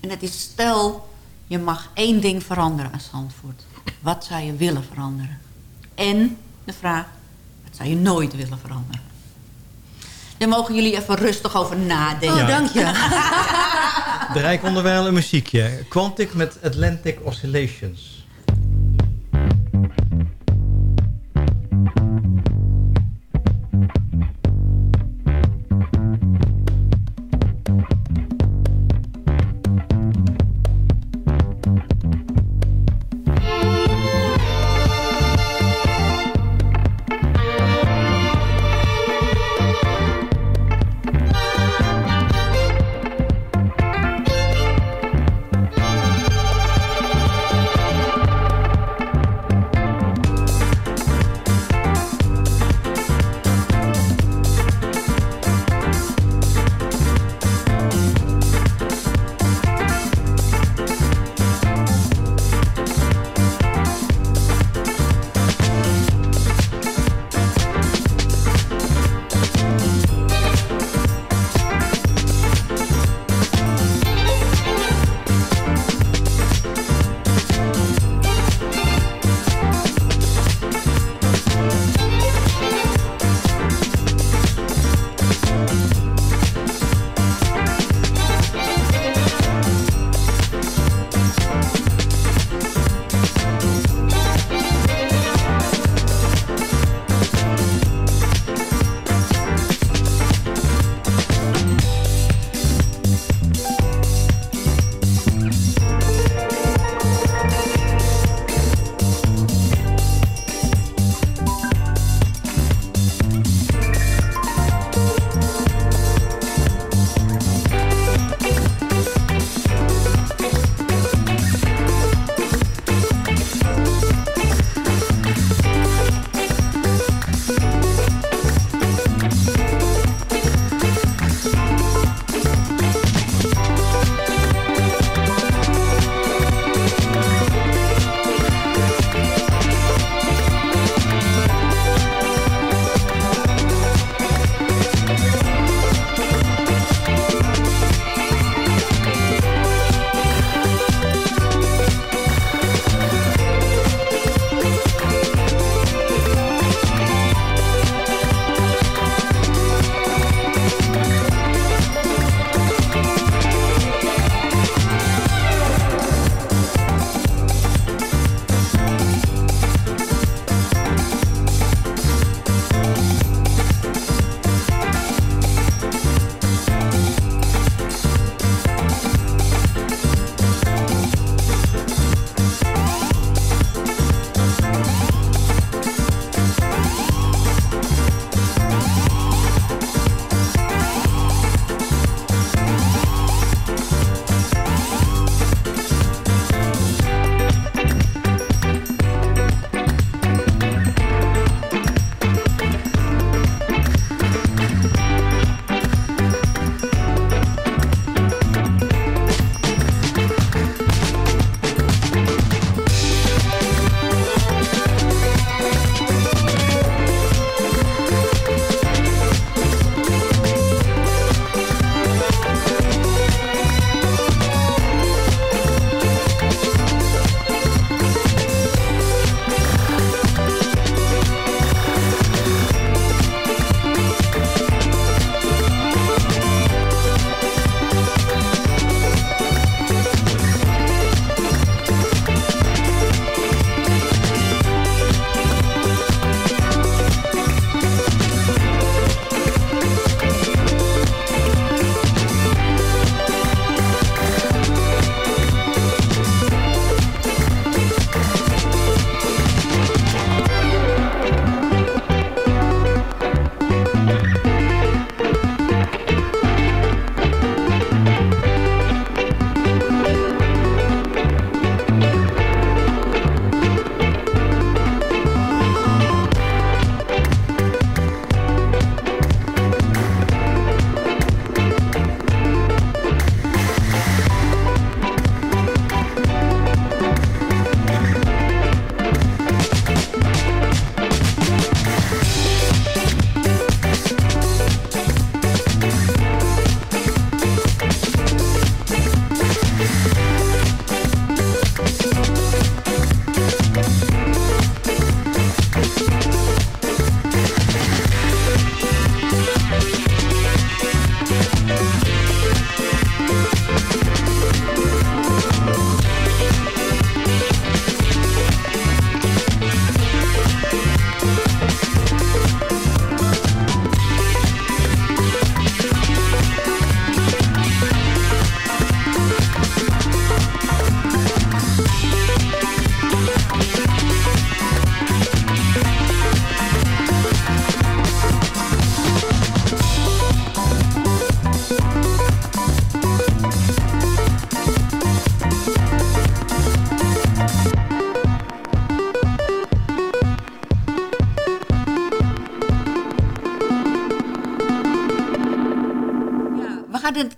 En dat is, stel, je mag één ding veranderen aan Zandvoort. Wat zou je willen veranderen? En de vraag, zou je nooit willen veranderen? Daar mogen jullie even rustig over nadenken. Oh, dank je. Draai ik onderwijl een muziekje. Quantic met Atlantic Oscillations.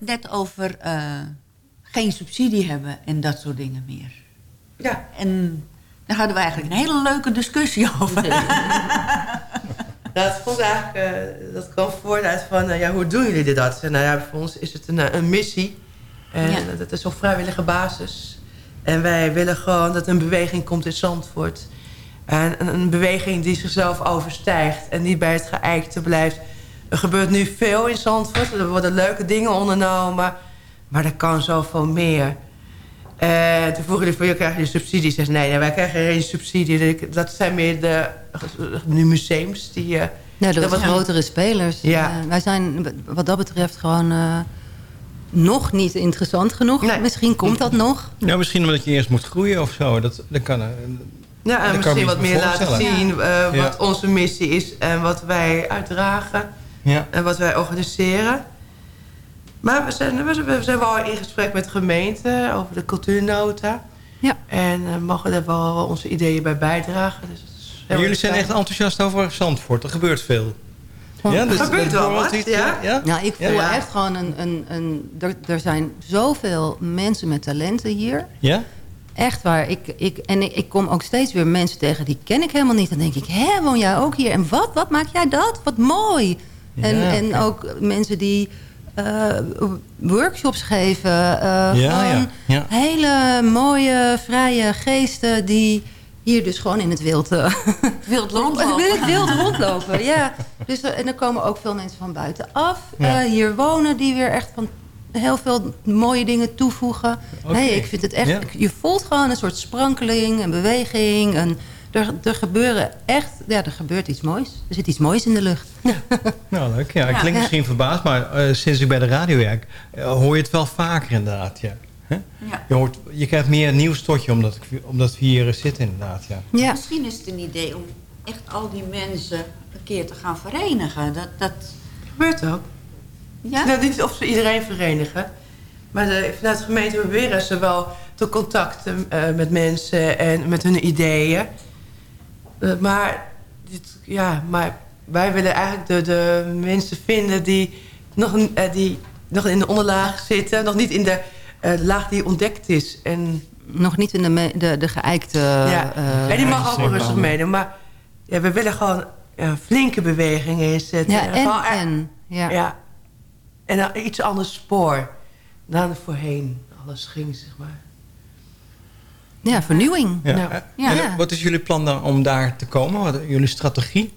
Net over eh, geen subsidie hebben en dat soort dingen meer. Ja. En daar hadden we eigenlijk een hele leuke discussie over. Dat, komt eigenlijk, eh, dat kwam voort uit van, eh, ja, hoe doen jullie dat? En, nou ja, voor ons is het een, een missie. En Ja. dat is op vrijwillige basis. En wij willen gewoon dat een beweging komt in Zandvoort. En een, een beweging die zichzelf overstijgt en niet bij het geëikte blijft. Er gebeurt nu veel in Zandvoort. Er worden leuke dingen ondernomen. Maar er kan zoveel meer. En toen vroegen jullie van, je krijgt je subsidie. Ik zeg, nee, nee, wij krijgen geen subsidie. Dat zijn meer de, de museums die... eh, Ja, de dat was- grotere spelers. Ja. Eh, wij zijn wat dat betreft gewoon eh, nog niet interessant genoeg. Misschien komt dat nog. Ja, misschien omdat je eerst moet groeien of zo. Dat, dat kan, eh, Ja, en misschien wat meer laten zien eh, Ja. wat onze missie is en wat wij uitdragen Ja. en wat wij organiseren. Maar we zijn, we zijn- we zijn wel in gesprek met de gemeente over de cultuurnota. Ja. En eh, mogen daar wel onze ideeën bij bijdragen. Dus het is heel Jullie zijn echt enthousiast over Zandvoort. Er gebeurt veel. Er dus gebeurt er wel wordt wat, iets, ja. ja? Nou, ik voel Ja. echt gewoon een... een, een er, er zijn zoveel mensen met talenten hier. Ja? Echt waar. Ik, ik, en ik, ik kom ook steeds weer mensen tegen die ken ik helemaal niet. Dan denk ik, hè, woon jij ook hier? En wat, wat maak jij dat? Wat mooi. En, Ja, en ook mensen die eh, workshops geven. eh, Ja, gewoon ja, ja. hele mooie, vrije geesten die hier dus gewoon in het wild... eh, Wild rondlopen. in het wild rondlopen, ja. Dus, en er komen ook veel mensen van buitenaf. Ja. eh, hier wonen die weer echt van heel veel mooie dingen toevoegen. Nee, ik vind het echt... Ja. Je voelt gewoon een soort sprankeling, een beweging. Een, er, er gebeuren echt... Ja, er gebeurt iets moois. Er zit iets moois in de lucht. Nou, leuk. Ja, ik Ja. klink Ja. misschien verbaasd, maar eh, sinds ik bij de radio werk... eh, hoor je het wel vaker inderdaad, ja. Ja. Je, hoort, je krijgt meer nieuws tot je omdat, ik, omdat we hier zitten inderdaad, ja. Ja. Misschien is het een idee om echt al die mensen een keer te gaan verenigen. Dat, dat, gebeurt ook. ja? Nou, niet of ze iedereen verenigen. Maar de, vanuit de gemeente proberen ze wel te contacten eh, met mensen en met hun ideeën. Eh, maar, dit, ja, maar wij willen eigenlijk de, de mensen vinden die nog, eh, die nog in de onderlaag zitten. Nog niet in de eh, laag die ontdekt is. En, Nog niet in de, me- de, de geëikte... ja, en die mag ook wel rustig meedoen. Maar ja, we willen gewoon ja, flinke bewegingen inzetten. Ja, en, Gewoon echt- en. Ja. ja. En dan iets anders spoor dan voorheen alles ging, zeg maar. Ja, vernieuwing. ja. Nou, ja. en Ja. Wat is jullie plan dan om daar te komen? Wat is jullie strategie?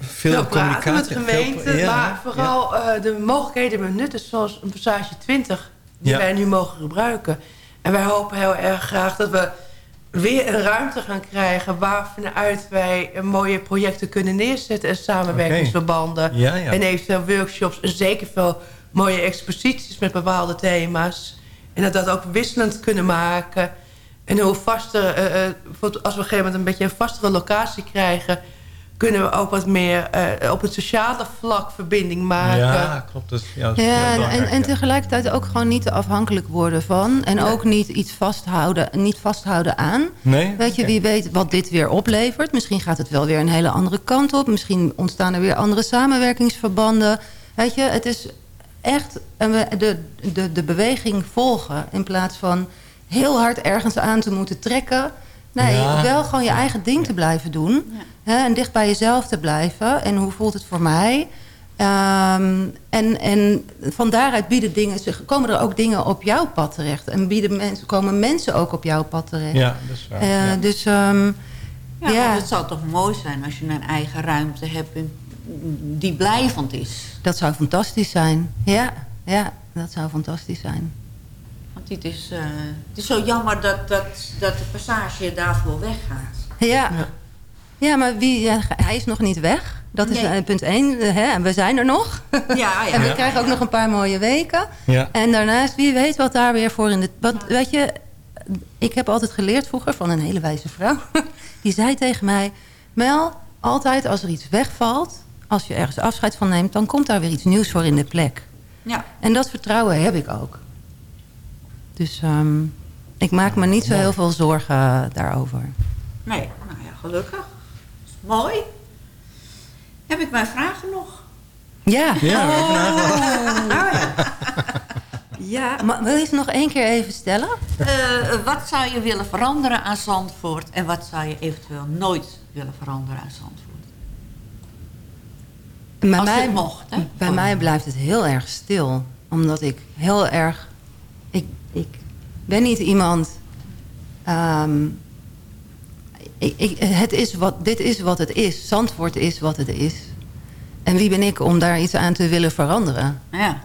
Veel Veel praten met de communicatie. gemeente, veel- ja, maar ja. vooral eh, de mogelijkheden benutten... zoals een passage 20, die Ja. wij nu mogen gebruiken. En wij hopen heel erg graag dat we weer een ruimte gaan krijgen... waarvanuit wij eh, mooie projecten kunnen neerzetten... en samenwerkingsverbanden Ja, ja. en eventueel workshops... en zeker veel mooie exposities met bepaalde thema's. En dat dat ook wisselend kunnen maken... En hoe vaster, eh, eh, als we op een gegeven moment een beetje een vastere locatie krijgen... kunnen we ook wat meer eh, op het sociale vlak verbinding maken. Ja, klopt. Dat, ja, dat is Ja, en, en, ja. tegelijkertijd ook gewoon niet te afhankelijk worden van. En ook niet iets vasthouden, niet vasthouden aan. Nee? Weet je, wie weet wat dit weer oplevert. Misschien gaat het wel weer een hele andere kant op. Misschien ontstaan er weer andere samenwerkingsverbanden. Weet je, het is echt de, de, de beweging volgen... in plaats van heel hard ergens aan te moeten trekken. Nee, Ja. wel gewoon je eigen ding te blijven doen. Hè, en dicht bij jezelf te blijven. En hoe voelt het voor mij? Ehm, en, en van daaruit bieden dingen, komen er ook dingen op jouw pad terecht. En bieden mensen, komen mensen ook op jouw pad terecht. Ja, dat is waar. Eh, ja. Dus ehm, Ja, Ja. het zou toch mooi zijn als je een eigen ruimte hebt die blijvend is. dat zou fantastisch zijn. Ja, ja, dat zou fantastisch zijn. Dit is, eh, het is zo jammer dat, dat, dat de passage daarvoor weggaat. Ja, ja. maar wie, ja, hij is nog niet weg. Dat is Nee. eh, punt één. hè, en we zijn er nog. Ja, ja. en we Ja. krijgen ook nog een paar mooie weken. Ja. En daarnaast, wie weet wat daar weer voor in de... Want weet je, ik heb altijd geleerd vroeger van een hele wijze vrouw. Die zei tegen mij... Mel, altijd als er iets wegvalt... als je ergens afscheid van neemt... dan komt daar weer iets nieuws voor in de plek. Ja. En dat vertrouwen heb ik ook. Dus ehm, ik maak me niet zo heel veel zorgen daarover. Nee, nou ja, gelukkig. Is mooi. Heb ik mijn vragen nog? Ja. Ja, Ja, maar wil je het nog één keer even stellen? Eh, wat zou je willen veranderen aan Zandvoort... en wat zou je eventueel nooit willen veranderen aan Zandvoort? Bij Als mij, mocht, hè? Bij mij blijft het heel erg stil. Omdat ik heel erg... Ik, ben niet iemand... ehm, ik, ik, het is wat, dit is wat het is. Zandvoort is wat het is. En wie ben ik om daar iets aan te willen veranderen? Ja.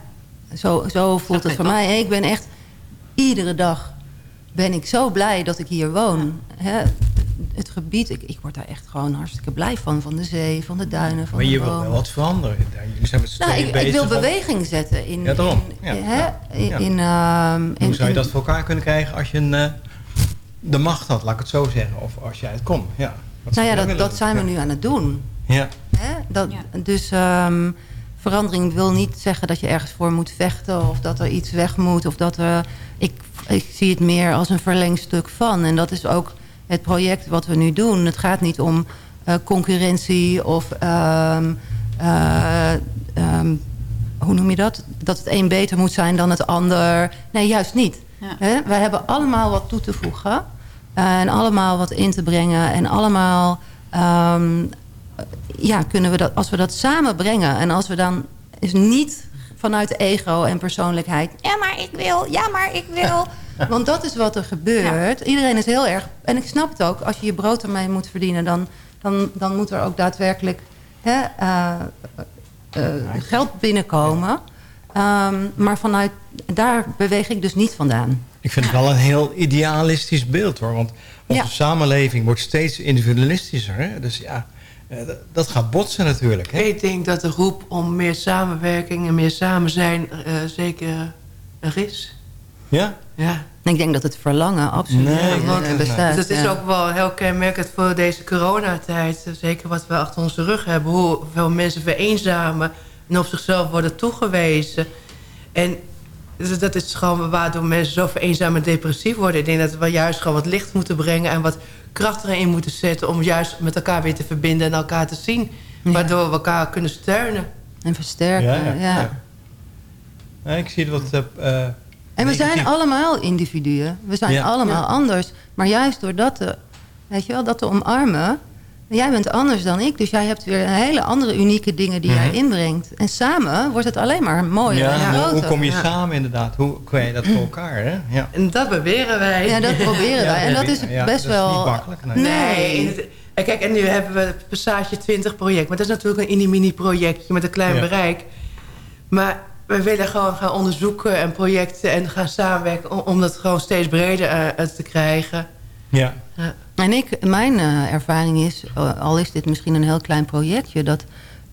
Zo, zo voelt het voor mij. Ik ben echt... Iedere dag ben ik zo blij dat ik hier woon. Het gebied, ik, ik word daar echt gewoon hartstikke blij van. Van de zee, van de duinen, van Maar de je wil wel wat veranderen. Jullie zijn met z'n Nou, tweeën ik, bezig. ik wil van- beweging zetten in... Ja, daarom. in- Ja, hè, ja, in, ja. in, ehm, Hoe in- zou je in- dat voor elkaar kunnen krijgen als je een, eh, de macht had, laat ik het zo zeggen. Of als jij het kon. Ja. Wat Nou zou ja, dat, zijn we Ja. nu aan het doen. Ja. Hè? Dat, Dus ehm, verandering wil niet zeggen dat je ergens voor moet vechten... of dat er iets weg moet. Of dat er, ik, ik zie het meer als een verlengstuk van. En dat is ook het project wat we nu doen. Het gaat niet om eh, concurrentie of... ehm, eh, ehm, hoe noem je dat? Dat het een beter moet zijn dan het ander. Nee, juist niet. Ja. Wij hebben allemaal wat toe te voegen. En allemaal wat in te brengen. En allemaal ehm, ja, kunnen we dat, als we dat samen brengen. En als we dan is niet vanuit ego en persoonlijkheid. Ja, maar ik wil. Ja, maar ik wil. Want dat is wat er gebeurt. Iedereen is heel erg... En ik snap het ook. Als je je brood ermee moet verdienen... dan, dan, dan moet er ook daadwerkelijk hè, eh, eh, geld binnenkomen. Ehm, maar vanuit daar beweeg ik dus niet vandaan. Ik vind het wel een heel idealistisch beeld hoor. Want onze Ja. samenleving wordt steeds individualistischer. Hè? Dus ja, eh, dat- gaat botsen natuurlijk. Hè? Ik denk dat de roep om meer samenwerking en meer samen zijn eh, zeker er is. Ja? Ja. Ik denk dat het verlangen absoluut Nee, Want nee, bestaat. dus dat is ja. ook wel heel kenmerkend voor deze coronatijd. Zeker wat we achter onze rug hebben. Hoeveel mensen vereenzamen en op zichzelf worden toegewezen. En dus dat is gewoon waardoor mensen zo vereenzamen en depressief worden. Ik denk dat we juist gewoon wat licht moeten brengen... en wat kracht erin moeten zetten... om juist met elkaar weer te verbinden en elkaar te zien. Waardoor we elkaar kunnen steunen. En versterken, ja. ja. Ja, ik zie het wat... eh, eh, En we zijn allemaal individuen. We zijn Ja. allemaal Ja. anders. Maar juist door dat te, weet je wel, dat te omarmen... Jij bent anders dan ik, dus jij hebt weer een hele andere unieke dingen die jij Mhm. inbrengt. En samen wordt het alleen maar mooier Ja, en hoe- groter. hoe kom je Ja. samen inderdaad? Hoe krijg je dat voor elkaar? Hè? Ja. En dat beweren wij. Ja, dat proberen wij. En dat is Ja, best dat is wel... niet makkelijk, nee. En kijk, en nu hebben we het Passage 20 project. Maar dat is natuurlijk een mini-mini projectje met een klein Ja. bereik. Maar we willen gewoon gaan onderzoeken en projecten en gaan samenwerken... om, om dat gewoon steeds breder eh, te krijgen. Ja. Ja. En ik, mijn eh, ervaring is, eh, al is dit misschien een heel klein projectje... dat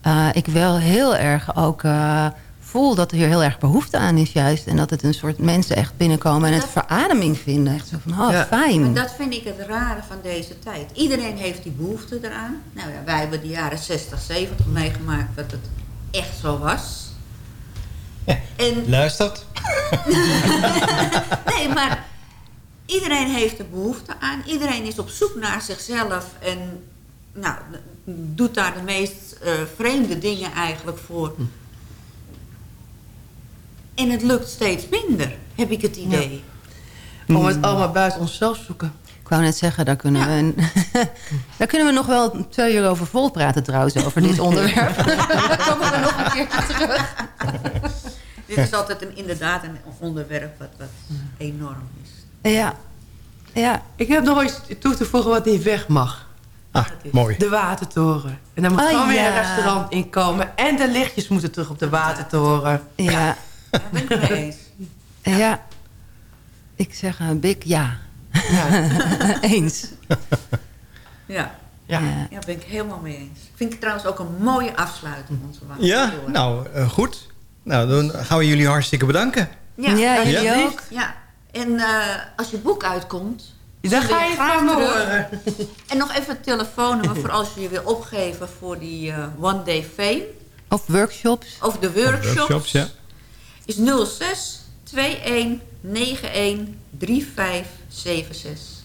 eh, ik wel heel erg ook eh, voel dat er hier heel erg behoefte aan is juist. En dat het een soort mensen echt binnenkomen en het verademing vinden. Echt zo van, oh, Ja. fijn. Maar dat vind ik het rare van deze tijd. Iedereen heeft die behoefte eraan. Nou ja, wij hebben de jaren 60, 70 meegemaakt dat het echt zo was. En, Luistert. nee, maar iedereen heeft er behoefte aan. Iedereen is op zoek naar zichzelf en nou, doet daar de meest eh, vreemde dingen eigenlijk voor. En het lukt steeds minder, heb ik het idee. Om het allemaal buiten onszelf zoeken. Ik wou net zeggen, daar kunnen, we, daar kunnen we nog wel twee uur over vol praten trouwens, over dit onderwerp. Daar komen we nog een keertje terug. Dit is altijd een, inderdaad een onderwerp wat, wat enorm is. Ja. ja. Ik heb nog iets toe te voegen wat niet weg mag. Ah, mooi. De watertoren. En daar moet Oh, gewoon weer ja. een restaurant in komen. En de lichtjes moeten terug op de watertoren. Ja. Daar ben ik het mee eens. Ja. Ik zeg een big ja. Eens. Ja. Ja. ja, ben ik helemaal mee eens. Vind ik trouwens ook een mooie afsluiting onze Ja, nou eh, goed. Nou, dan gaan we jullie hartstikke bedanken. Ja, Ja, jullie ook. Ja. En eh, als je boek uitkomt... Dan ga je graag me horen. En nog even het telefoonnummer voor als je je wil opgeven voor die eh, One Day Fame. Of workshops. Of de workshops. Workshops, ja. Is 06 21 91 3576.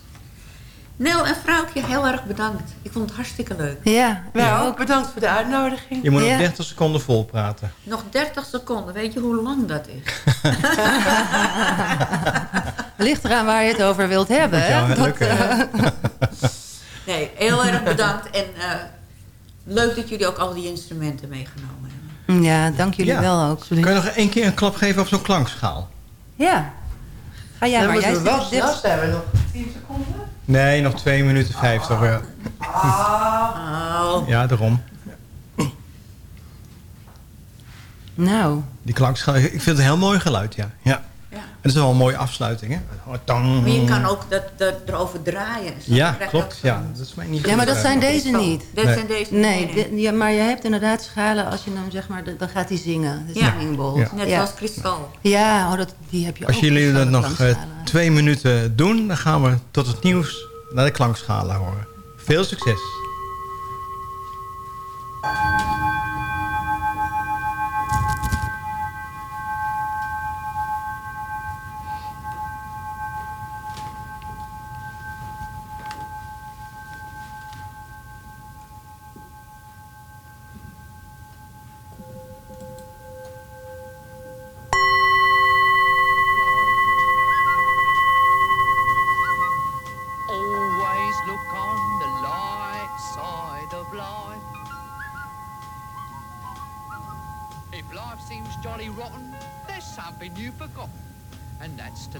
Nel en vrouwtje, heel erg bedankt. Ik vond het hartstikke leuk. Ja, Wij ook. Bedankt voor de uitnodiging. Je moet nog Ja. 30 seconden vol praten. Nog 30 seconden. Weet je hoe lang dat is? Ligt eraan waar je het over wilt hebben. Dat, lukken, eh, Nee, heel erg bedankt. En eh, leuk dat jullie ook al die instrumenten meegenomen hebben. ja, dank jullie Ja. wel ook. Kun je nog één keer een klap geven op zo'n klankschaal? Ja. Ga jij Dan maar. moeten Jij we wel snel dicht- zijn. We nog 10 seconden. Nee, nog 2 minuten 50. Ja, Oh. ja daarom. Nou, Die klankschaal, ik vind het een heel mooi geluid, ja. ja. Ja. En dat is wel een mooie afsluiting, hè? Tang. Maar je kan ook dat, dat erover draaien. Zo Ja, klopt. Ja, dat is mij niet ja, maar dat zijn deze niet. Dat Nee. zijn deze Nee, ja, maar je hebt inderdaad schalen als je hem zeg maar, dan gaat hij zingen. De Ja. Net ja. zoals kristal. Ja, oh, dat, die heb je Als ook. jullie die dat nog eh, twee minuten doen, dan gaan we tot het nieuws naar de klankschalen horen. Veel succes.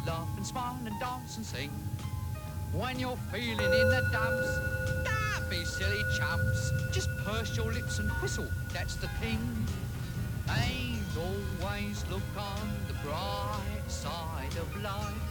Laugh and smile and dance and sing. When you're feeling in the dumps, don't be silly chumps. Just purse your lips and whistle, that's the thing. And always look on the bright side of life.